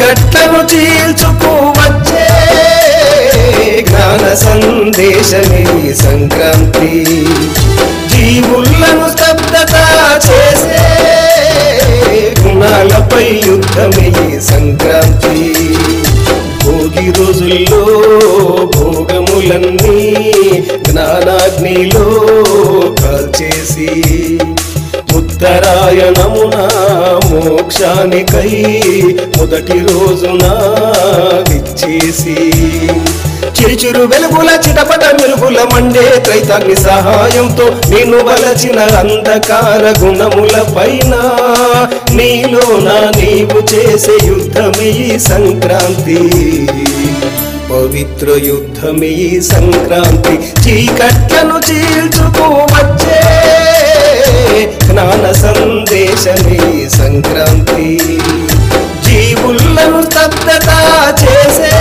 కట్లను చీల్చుకోవచ్చే జ్ఞాన సందేశమే సంక్రాంతి. జీవులను స్తబ్దత చేసే గుణాలపై యుద్ధమే సంక్రాంతి. భోగి రోజుల్లో భోగములన్నీ జ్ఞానాగ్నిలో కాల్చేసి ఉత్తరాయణమున మోక్షానికై మొదటి రోజున విచ్చేసి. చిరుచురు వెలుగుల చిటపట మెలుగుల మండే త్రైతాగ్ని సహాయంతో నేను వలచిన అంధకార గుణముల పైన నీలో నా నీవు చేసే యుద్ధమే సంక్రాంతి. పవిత్ర యుద్ధమే సంక్రాంతి. చీకట్లను చీల్చుకోవచ్చే జ్ఞాన సందేశమే సంక్రాంతి. జీవులను స్తబ్దత చేసే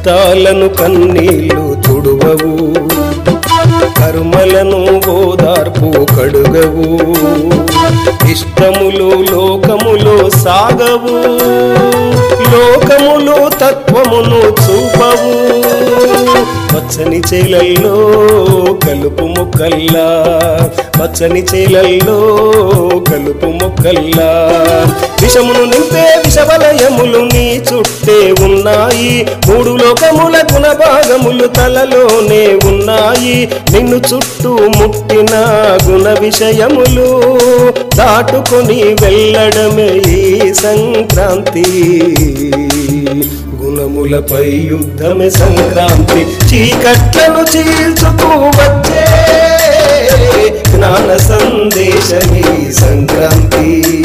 కష్టాలను కన్నీళ్ళు తుడువవు. కర్మలను ఓదార్పు కడుగవు. ఇష్టములు లోకములో సాగవు. లోకములు తత్వమును చూపవు. పచ్చని చేలల్లో కలుపు మొక్కల్లా. పచ్చని చేలల్లో కలుపు మొక్కల్లా. విషమును నింపే విషవలయములు నీ చుట్టే ఉన్నాయి. మూడు లోకముల గుణభాగములు తలలోనే ఉన్నాయి. నిన్ను చుట్టూ ముట్టిన గుణ విషయములు. దాటుకొని వెళ్ళడమే ఈ సంక్రాంతి. గుణములపై యుద్ధమే సంక్రాంతి. చీకట్లను చీల్చుకోవచ్చే జ్ఞాన సందేశమే సంక్రాంతి.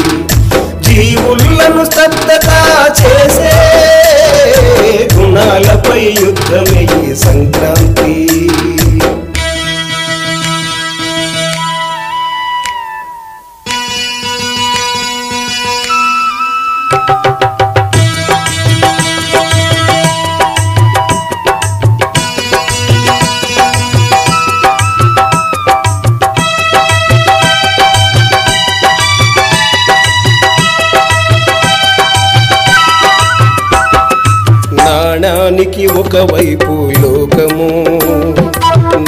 జీవులను స్తబ్దత చేసే గుణాలపై యుద్ధమే నాణానికి ఒకవైపు లోకము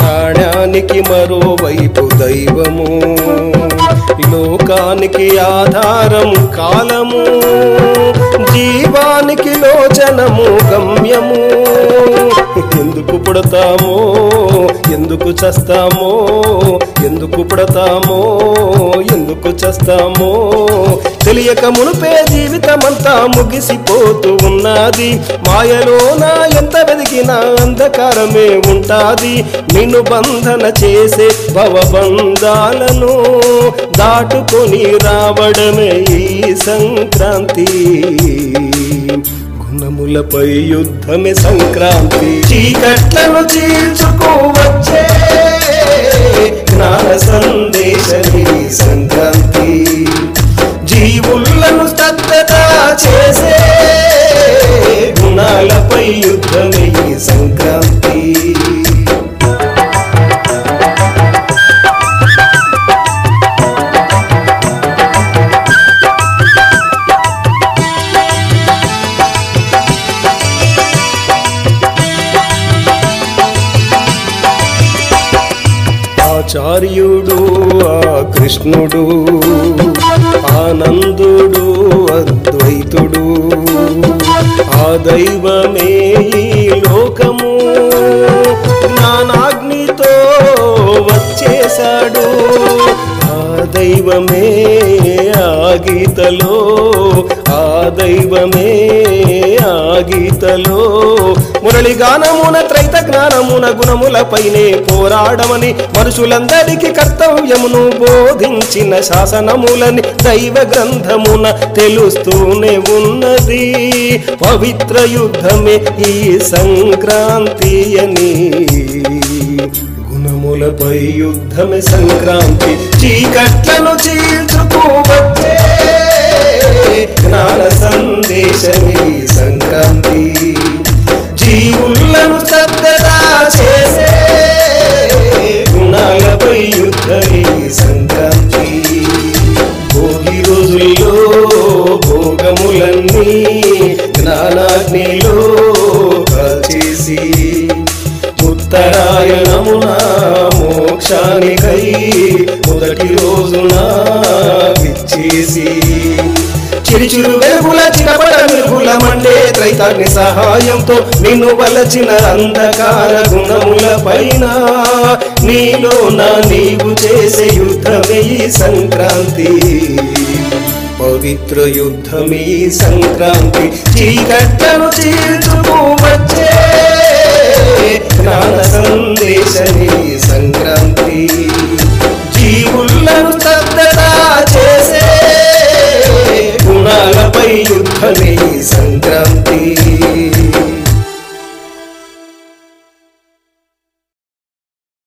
నాణానికి మరోవైపు దైవము. లోకానికి ఆధారం కాలము జీవానికి లోచనము గమ్యము. ఎందుకు పుడతామో? ఎందుకు చస్తామో? ఎందుకు పుడతామో? ఎందుకు చస్తామో? తెలియక మునుపే జీవితమంతా ముగిసిపోతూ ఉన్నది. మాయలోన ఎంత వెదిగినా అంధకారమే ఉంటాది. నిన్ను బంధన చేసే భవబంధాలను దాటుకొని రావడమే ఈ సంక్రాంతి. గుణములపై యుద్ధమే సంక్రాంతి. చీకట్లను చీల్చుకోవచ్చే ఆచార్యుడు ఆ కృష్ణుడు ఆనందుడు అద్వైతుడు. ఆ దైవమే లోకము. జ్ఞానాగ్నితో వచ్చేశాడు. ఆ దైవమే ఆ గీతలో. ఆ దైవమే ఆ గీత గీతలో మురళి గానమున త్రైత జ్ఞానమున గుణములపైనే పోరాడమని మనుషులందరికీ కర్తవ్యమును బోధించిన శాసనములని దైవ గ్రంథమున తెలుస్తూనే ఉన్నది. పవిత్ర యుద్ధమే ఈ సంక్రాంతి అని. గుణములపై యుద్ధమే సంక్రాంతి. చీకట్లను చీల్చుకోవచ్చే జ్ఞాన సందేశమే సంక్రాంతి. జీవులను స్తబ్దతా చేసే గుణాలపై యుద్ధమే సంక్రాంతి. భోగి రోజుల్లో భోగములన్నీ జ్ఞానాగ్నిలో కాల్చేసి ఉత్తరాయణమున మోక్షానికై మొదటి రోజున చేసి. చిరుచురు వెలుగుల చిరపడ వెలుగుల మండే త్రైతాగ్ని సహాయంతో నిన్ను వలచిన అంధకార గుణముల పైన నీలో నా నీవు చేసే యుద్ధమే సంక్రాంతి. పవిత్ర యుద్ధమే సంక్రాంతి. చీకట్టను చీల్చుకు వచ్చే జ్ఞాన సందేశమే సంక్రాంతి. జీవులను